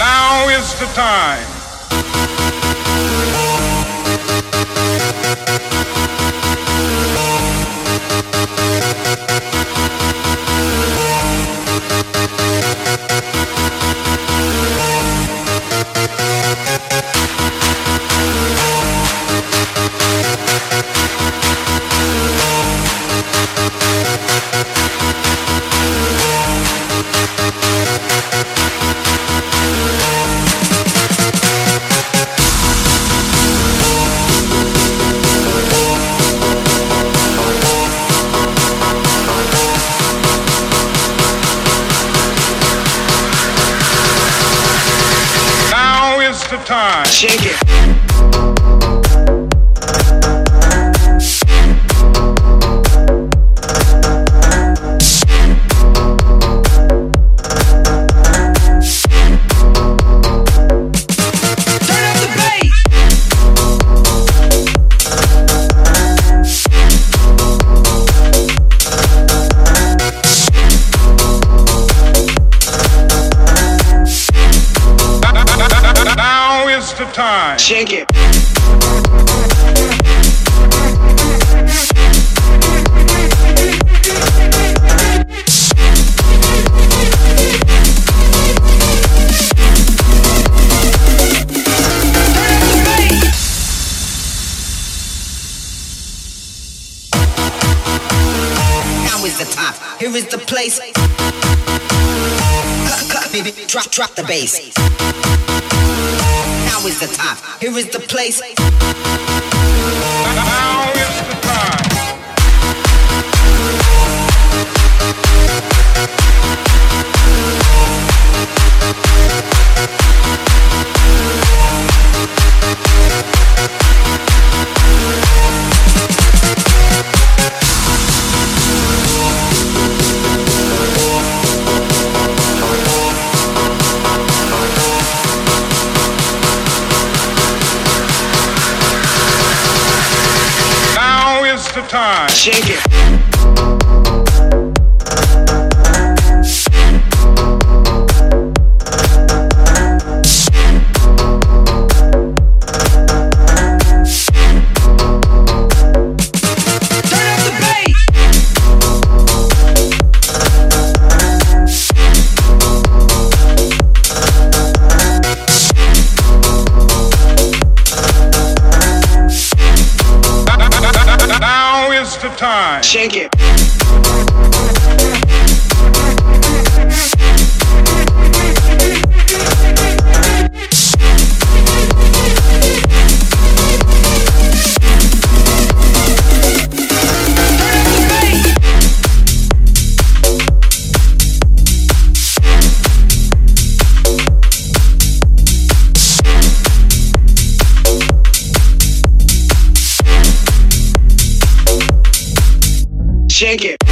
Now is the time. Time. Shake it. Time. Shake it. Now is the time. Here is the place. Cut, cut, baby, drop, drop the bass. The time. Here is the place. Time. Shake it. Time. Shake it. shake it.